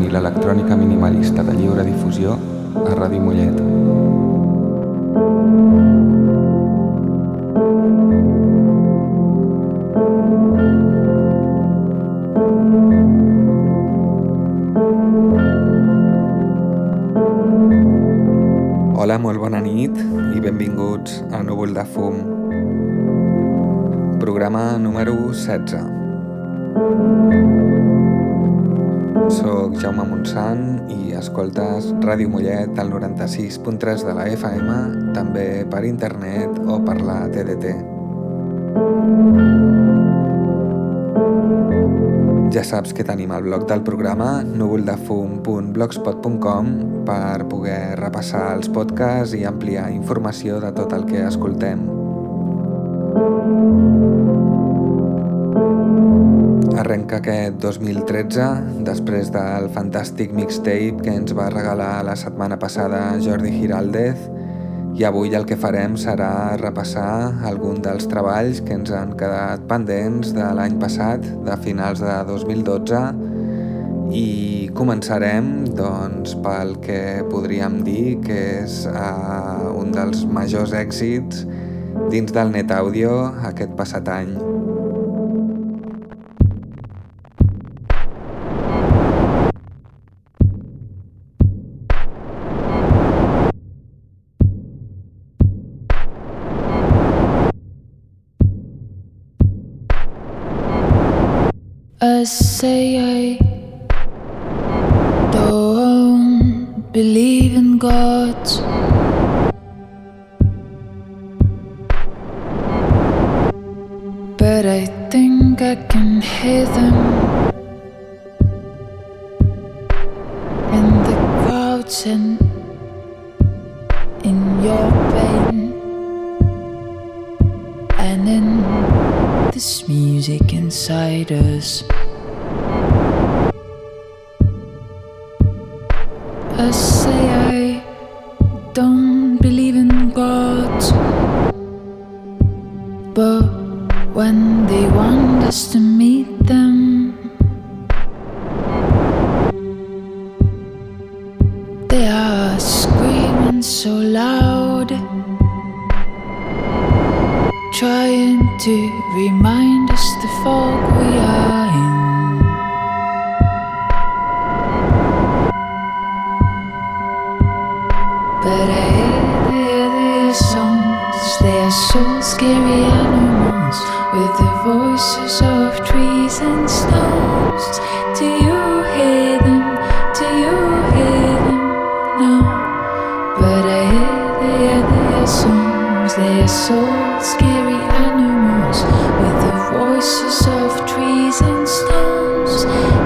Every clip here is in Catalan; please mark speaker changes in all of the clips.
Speaker 1: i l'electrònica minimalista de lliure difusió a Ràdio Mollet. Hola, molt bona nit i benvinguts a Núvol de Fum. Programa número 16. Montsant i escoltes Ràdio Mollet al 96.3 de la FM, també per internet o per la TDT. Ja saps que tenim el blog del programa núvoldefum.blogspot.com per poder repassar els podcasts i ampliar informació de tot el que escoltem. Arrenca aquest 2013 després del fantàstic mixtape que ens va regalar la setmana passada Jordi Giraldez i avui el que farem serà repassar algun dels treballs que ens han quedat pendents de l'any passat, de finals de 2012, i començarem doncs, pel que podríem dir que és uh, un dels majors èxits dins del net àudio aquest passat any.
Speaker 2: Believe in God. But I think I can hear them in the crowds and in your pain and in this music inside us. Scary animals with the voices of trees and stones.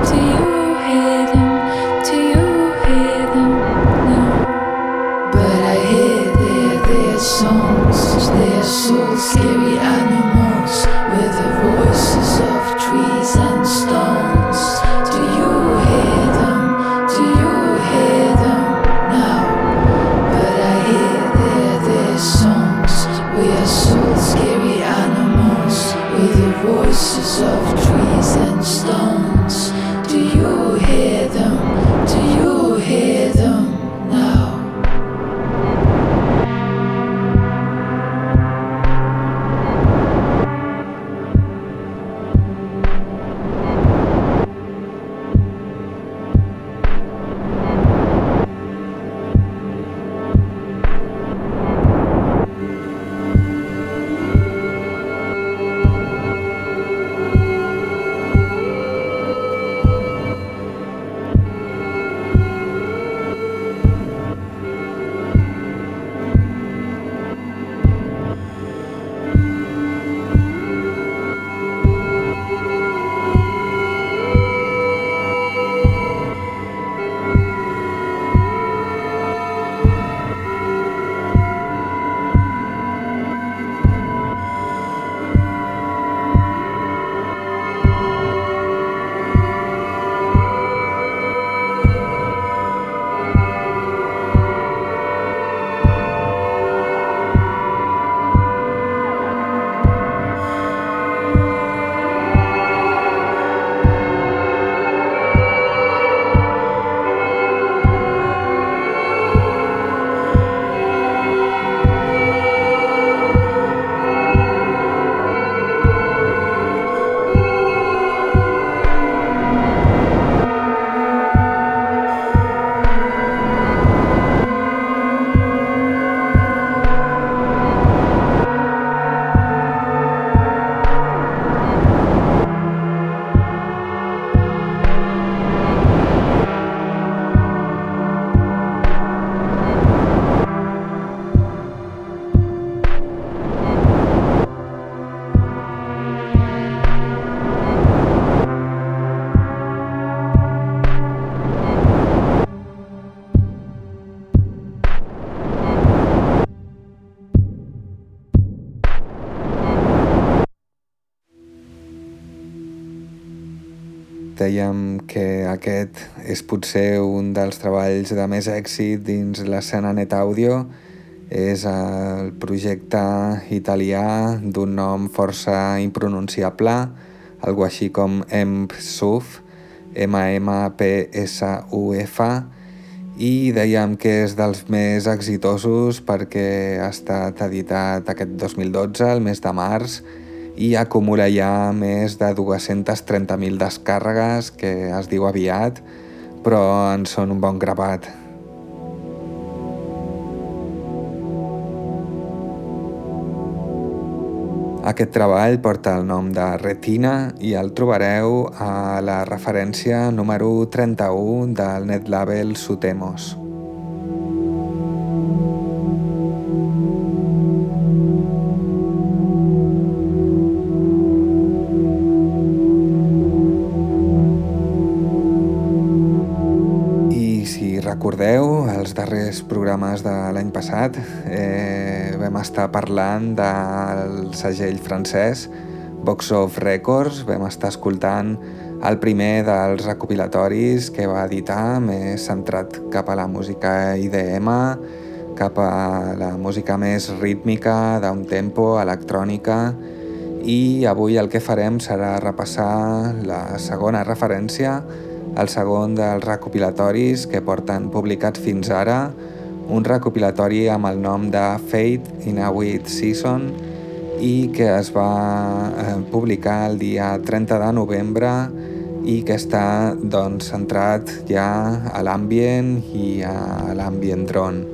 Speaker 1: Aquest és potser un dels treballs de més èxit dins l'escena net àudio. És el projecte italià d'un nom força impronunciable, algo així com MPSUF, M-M-P-S-U-F, i dèiem que és dels més exitosos perquè ha estat editat aquest 2012, el mes de març, i acumula ja més de 230.000 descàrregues, que es diu aviat, però en són un bon gravat. Aquest treball porta el nom de Retina i el trobareu a la referència número 31 del netlabel Sutemos. recordeu, darrers programes de l'any passat eh, vam estar parlant del segell francès Box of Records, vam estar escoltant el primer dels recopilatoris que va editar, més centrat cap a la música IDM, cap a la música més rítmica, d'un tempo, electrònica, i avui el que farem serà repassar la segona referència el segon dels recopilatoris que porten publicats fins ara, un recopilatori amb el nom de Fate in a Wheat Season i que es va eh, publicar el dia 30 de novembre i que està doncs, centrat ja a l'ambient i a l'ambient drone.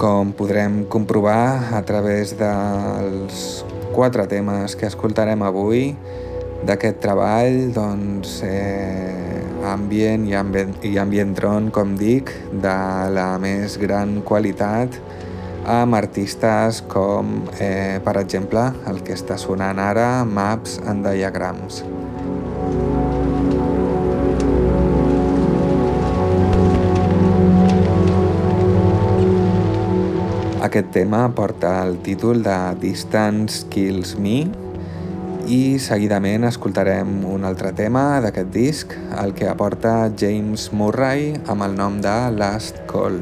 Speaker 1: Com podrem comprovar a través dels quatre temes que escoltarem avui d'aquest treball, doncs, eh, ambient i ambient, i ambient tron, com dic, de la més gran qualitat amb artistes com, eh, per exemple, el que està sonant ara, Maps and Diagrams. Aquest tema porta el títol de Distance Kills Me i seguidament escoltarem un altre tema d'aquest disc, el que aporta James Murray amb el nom de Last Call.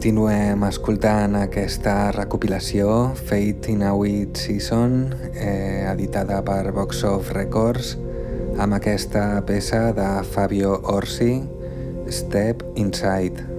Speaker 1: Continuem escoltant aquesta recopilació Fate in a Wheat Season, eh, editada per Box of Records, amb aquesta peça de Fabio Orsi, Step Inside.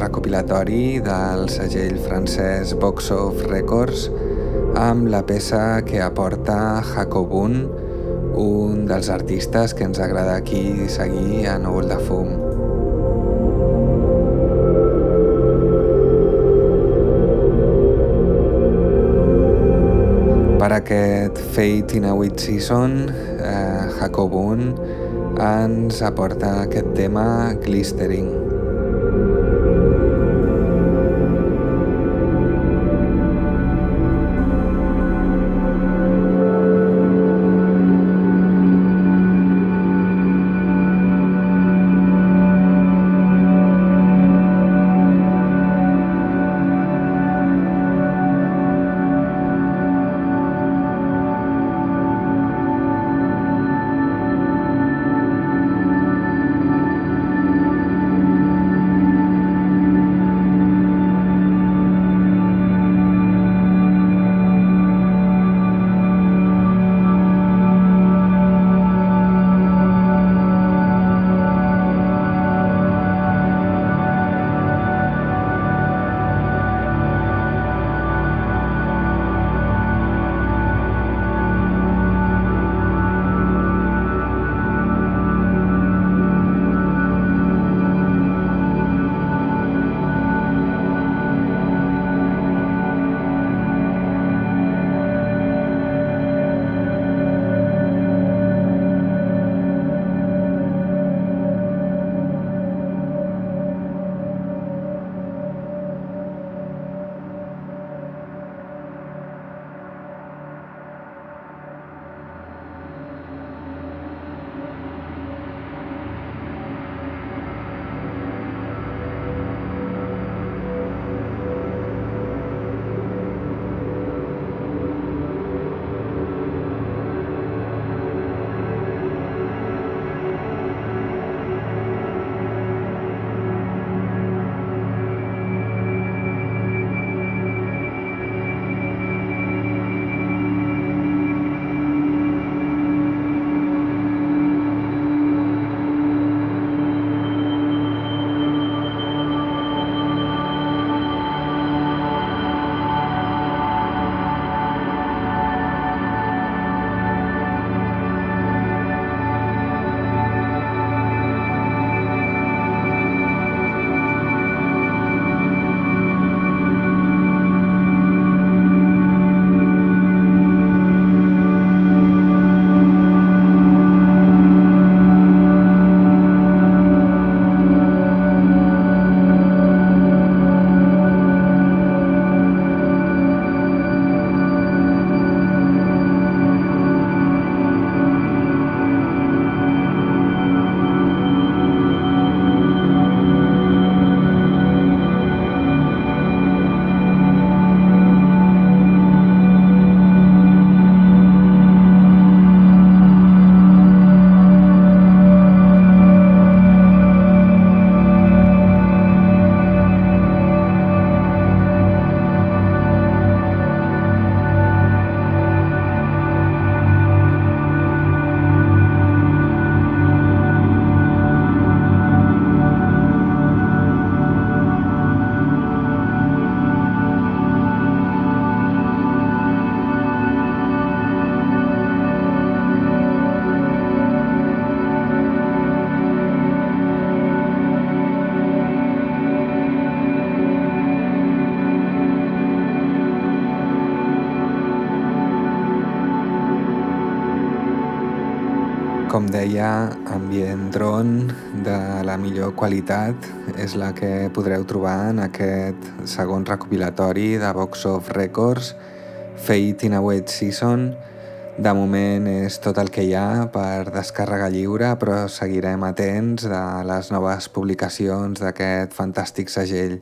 Speaker 1: Recopilatori del segell francès Box of Records amb la peça que aporta Jacobun, un dels artistes que ens agrada aquí seguir a Núvol de Fum. Per aquest Fate in a Wheat Season, eh, Jacobun ens aporta aquest tema Glistering. Millor qualitat és la que podreu trobar en aquest segon recopilatori de Box of Records, Fate in a Wet Season. De moment és tot el que hi ha per descàrrega lliure, però seguirem atents de les noves publicacions d'aquest fantàstic segell.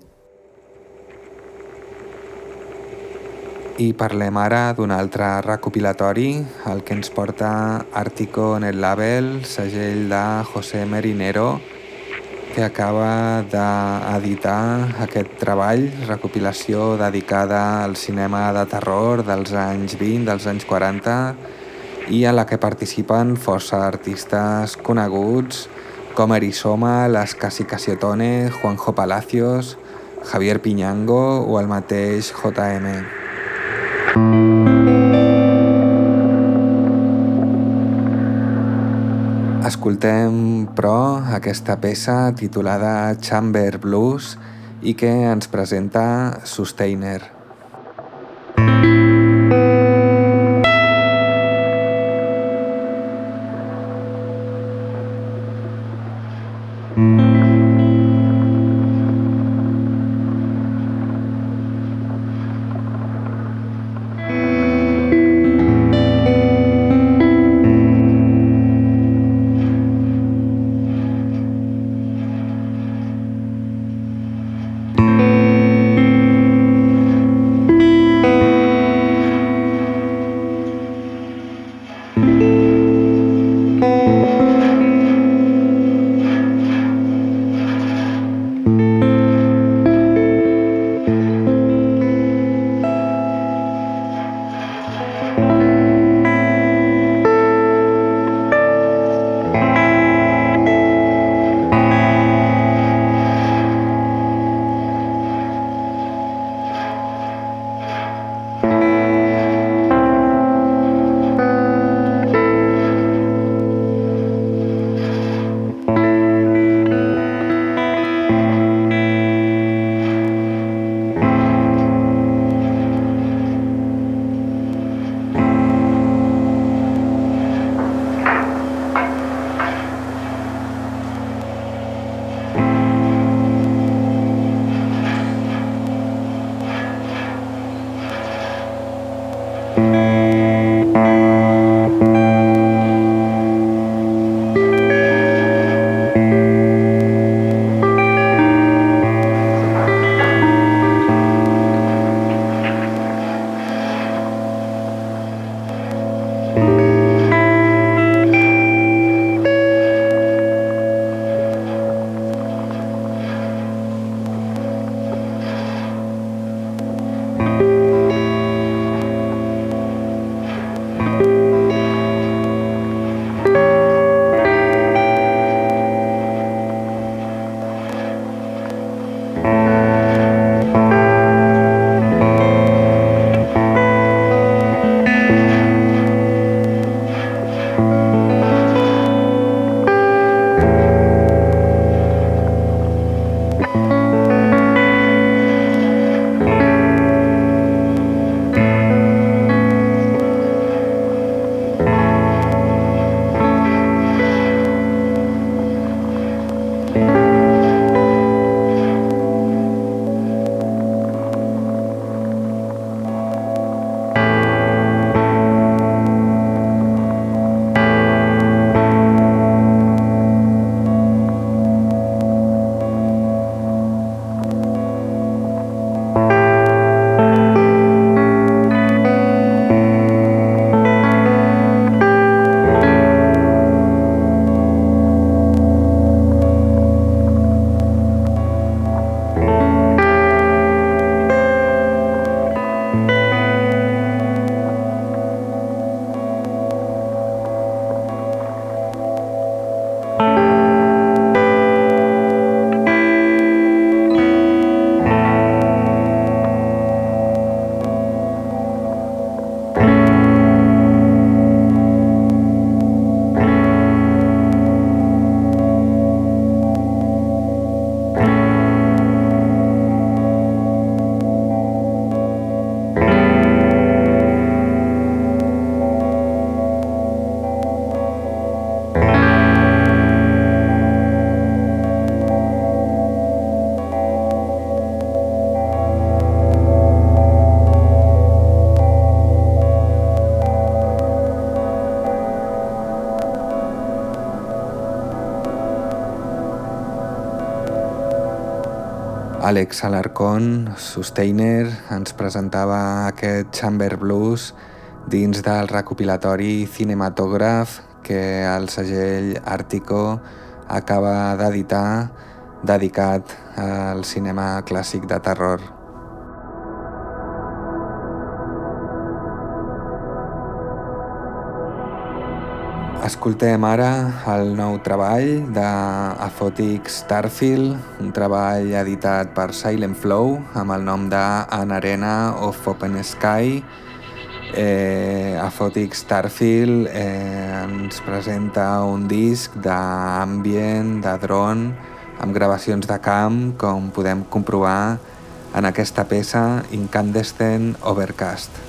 Speaker 1: I parlem ara d'un altre recopilatori, el que ens porta Artico en el label, segell de José Merinero, que acaba d'editar aquest treball, recopilació dedicada al cinema de terror dels anys 20, dels anys 40, i a la que participen força artistes coneguts com Erisoma, Las Casi Casiotone, Juanjo Palacios, Javier Piñango o el mateix JM. Escoltem, però, aquesta peça titulada Chamber Blues i que ens presenta Sustainer. Alex Alarcón, Sustainer, ens presentava aquest Chamber Blues dins del recopilatori Cinematògraf que el segell Àrtico acaba d'editar dedicat al cinema clàssic de terror. Escoltem ara el nou treball d'Aphotic Starfield, un treball editat per Silent Flow amb el nom de An Arena of Open Sky. Eh, Aphotic Starfield eh, ens presenta un disc d'ambient, de drone, amb gravacions de camp, com podem comprovar en aquesta peça Incandescent Overcast.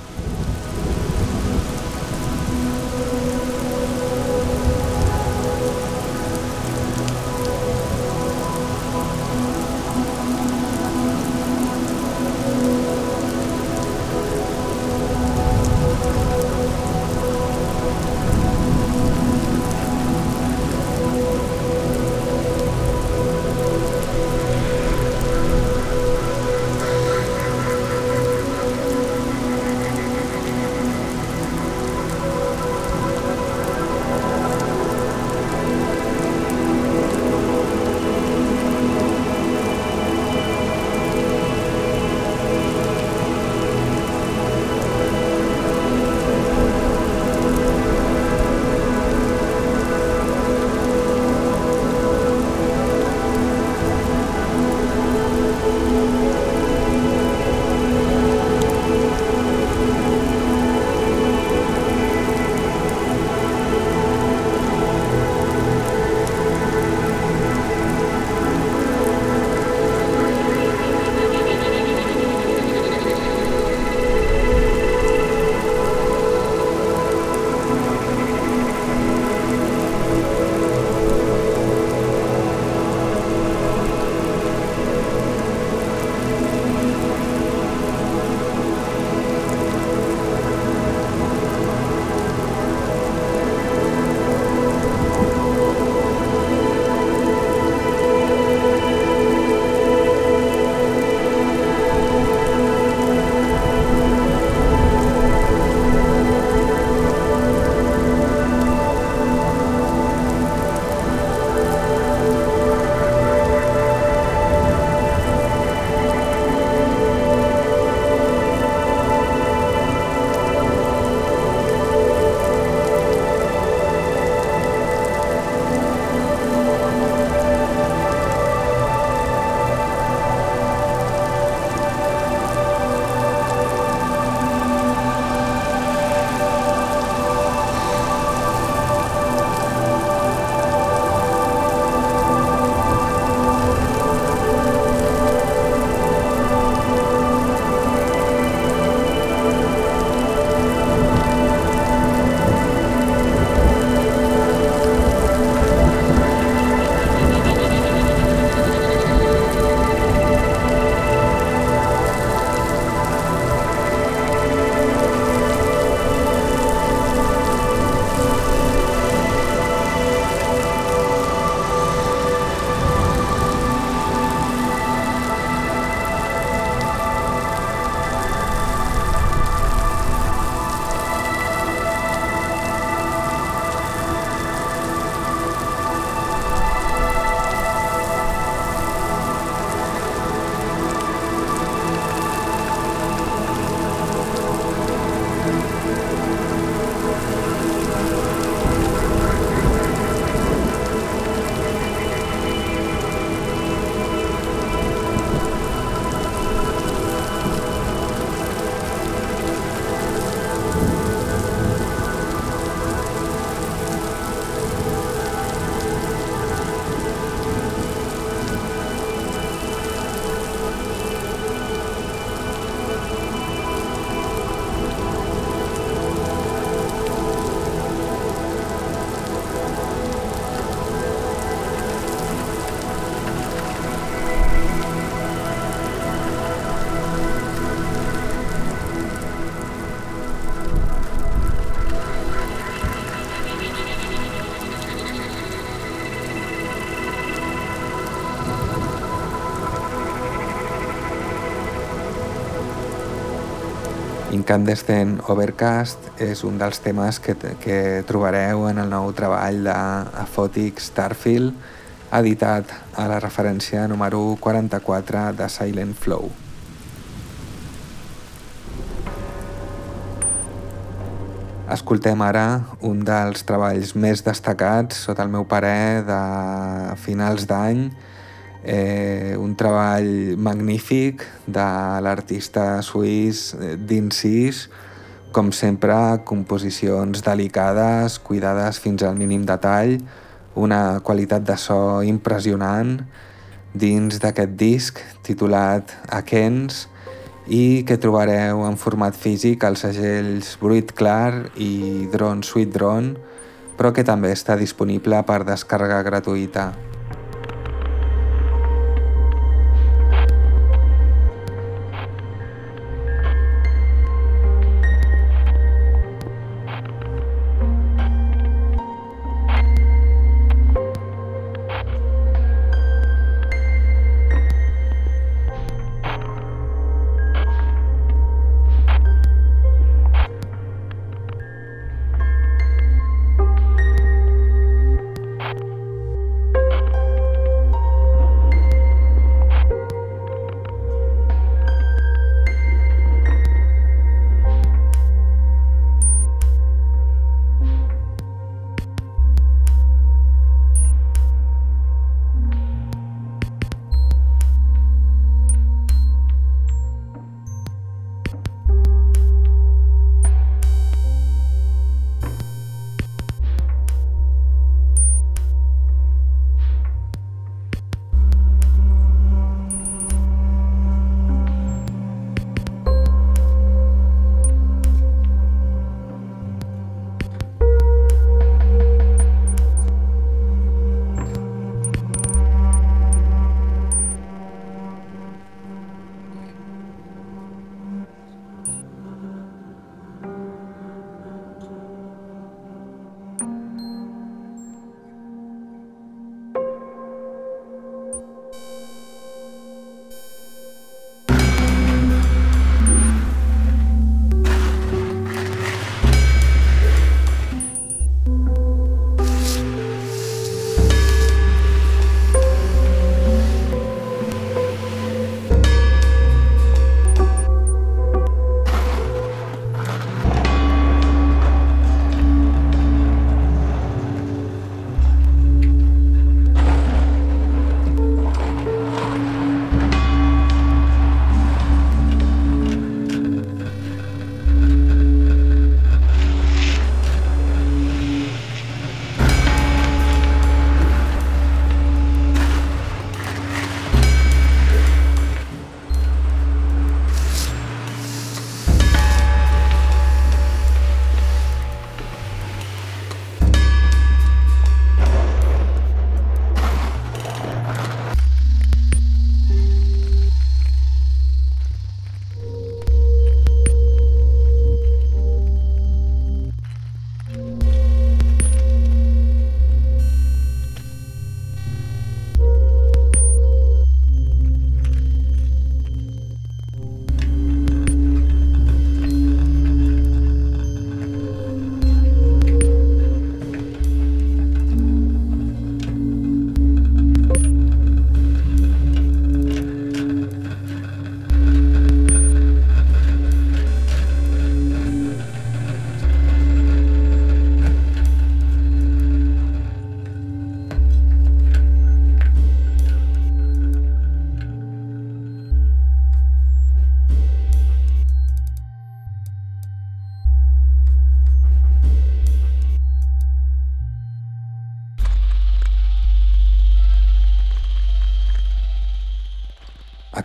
Speaker 1: Incandescent Overcast és un dels temes que, que trobareu en el nou treball de Aphotic Starfield, editat a la referència número 44 de Silent Flow. Escoltem ara un dels treballs més destacats, sota el meu parer, de finals d'any, eh, un treball magnífic de l'artista suís eh, d'Incís, com sempre, composicions delicades, cuidades fins al mínim detall, una qualitat de so impressionant dins d'aquest disc titulat Akens, i que trobareu en format físic als segells Bruit Clar i Drone Sweet Drone, però que també està disponible per descàrrega gratuïta.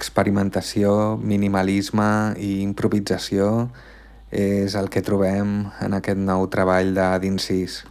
Speaker 1: Experimentació, minimalisme i improvisació és el que trobem en aquest nou treball de d'Incís.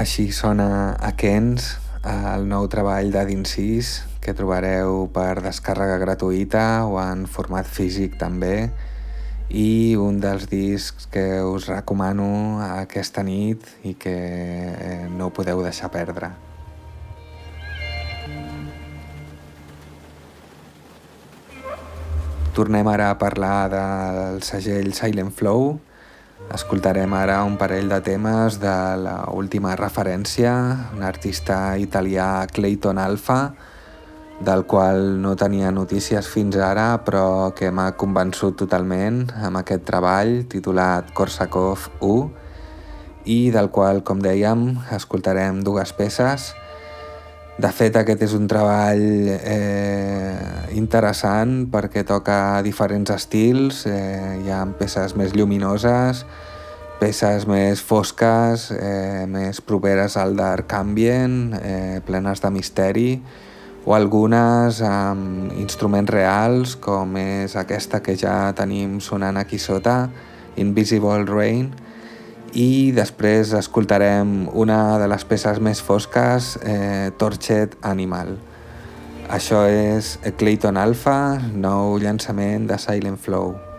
Speaker 1: Així sona Akens, el nou treball de d'Incís, que trobareu per descàrrega gratuïta o en format físic també, i un dels discs que us recomano aquesta nit i que eh, no podeu deixar perdre. Tornem ara a parlar del segell Silent Flow, Escoltarem ara un parell de temes de la última referència, un artista italià Clayton Alfa, del qual no tenia notícies fins ara, però que m'ha convençut totalment amb aquest treball titulat Korsakov 1 i del qual, com dèiem, escoltarem dues peces. De fet, aquest és un treball eh, interessant perquè toca diferents estils, eh, hi ha peces més lluminoses, peces més fosques, eh, més properes al dark ambient, eh, plenes de misteri, o algunes amb instruments reals, com és aquesta que ja tenim sonant aquí sota, Invisible Rain, i després escoltarem una de les peces més fosques, eh, Torched Animal. Això és Clayton Alpha, nou llançament de Silent Flow.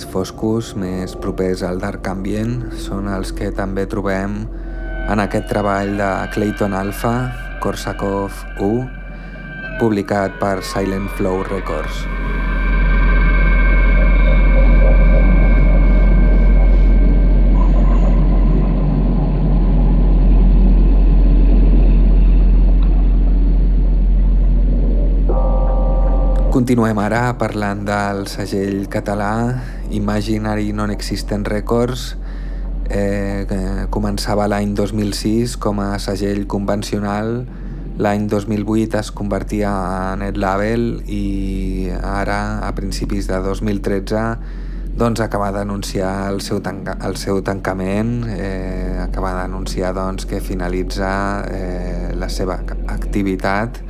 Speaker 1: Més foscos, més propers al dark ambient, són els que també trobem en aquest treball de Clayton Alpha, Korsakov 1, publicat per Silent Flow Records. Continuem ara parlant del segell català Imaginary Non-Existent Records eh, que començava l'any 2006 com a segell convencional. L'any 2008 es convertia a Net Label i ara a principis de 2013 doncs acaba d'anunciar el, seu el seu tancament eh, acaba d'anunciar doncs, que finalitza eh, la seva activitat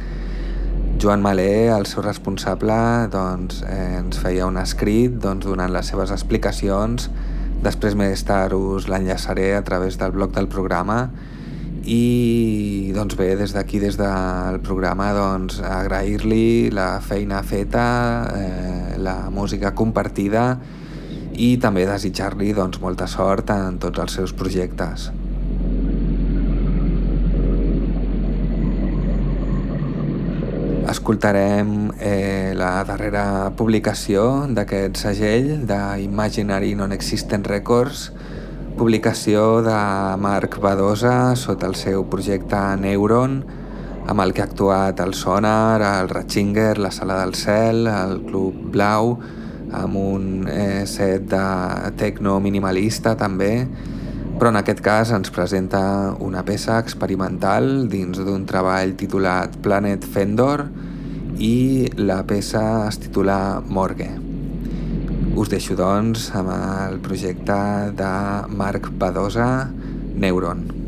Speaker 1: Joan Malé, el seu responsable, doncs, eh, ens feia un escrit doncs, donant les seves explicacions. Després més tard us l'enllaçaré a través del blog del programa i doncs bé, des d'aquí, des del programa, doncs, agrair-li la feina feta, eh, la música compartida i també desitjar-li doncs, molta sort en tots els seus projectes. Escoltarem eh, la darrera publicació d'aquest segell d'Imaginary Non-Existent Records, publicació de Marc Badosa sota el seu projecte Neuron, amb el que ha actuat el Sonar, el Ratchinger, la Sala del Cel, el Club Blau, amb un eh, set de techno minimalista també, però en aquest cas ens presenta una peça experimental dins d'un treball titulat Planet Fendor i la peça es titula Morgue. Us deixo doncs amb el projecte de Marc Badosa, Neuron.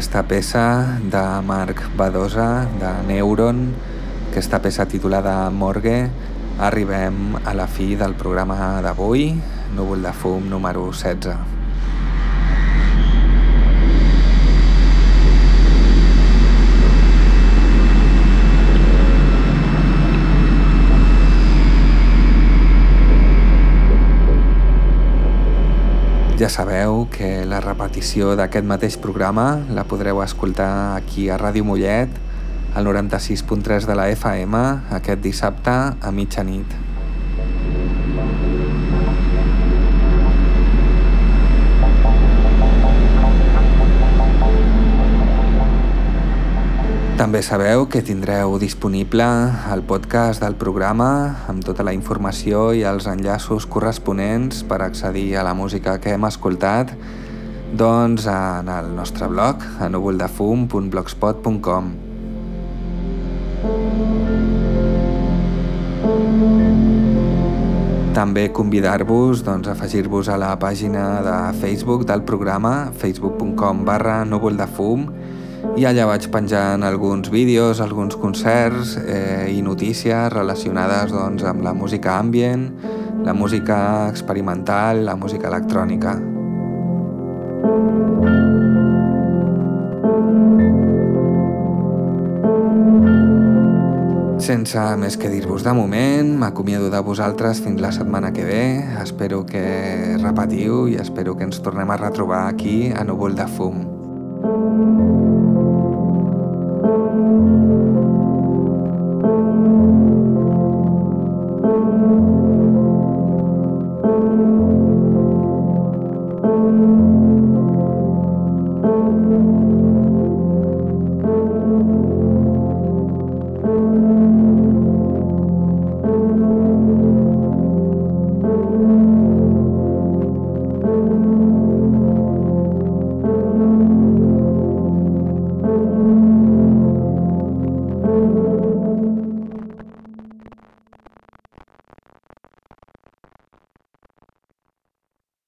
Speaker 1: Aquesta peça de Marc Badosa, de Neuron, aquesta peça titulada Morgue, arribem a la fi del programa d'avui, Núvol de Fum número 16. Ja sabeu que la repetició d'aquest mateix programa la podreu escoltar aquí a Ràdio Mollet, al 96.3 de la FM, aquest dissabte a mitjanit. També sabeu que tindreu disponible el podcast del programa amb tota la informació i els enllaços corresponents per accedir a la música que hem escoltat. Doncs en el nostre blog a núvoldefum.blogspot.com També convidar-vos doncs, a afegir-vos a la pàgina de Facebook del programa facebook.com barra núvoldefum.com i allà vaig penjant alguns vídeos, alguns concerts eh, i notícies relacionades doncs, amb la música ambient, la música experimental, la música electrònica. Sense més que dir-vos de moment, m'acomiado de vosaltres fins la setmana que ve. Espero que repetiu i espero que ens tornem a retrobar aquí a Núvol de Fum. thank you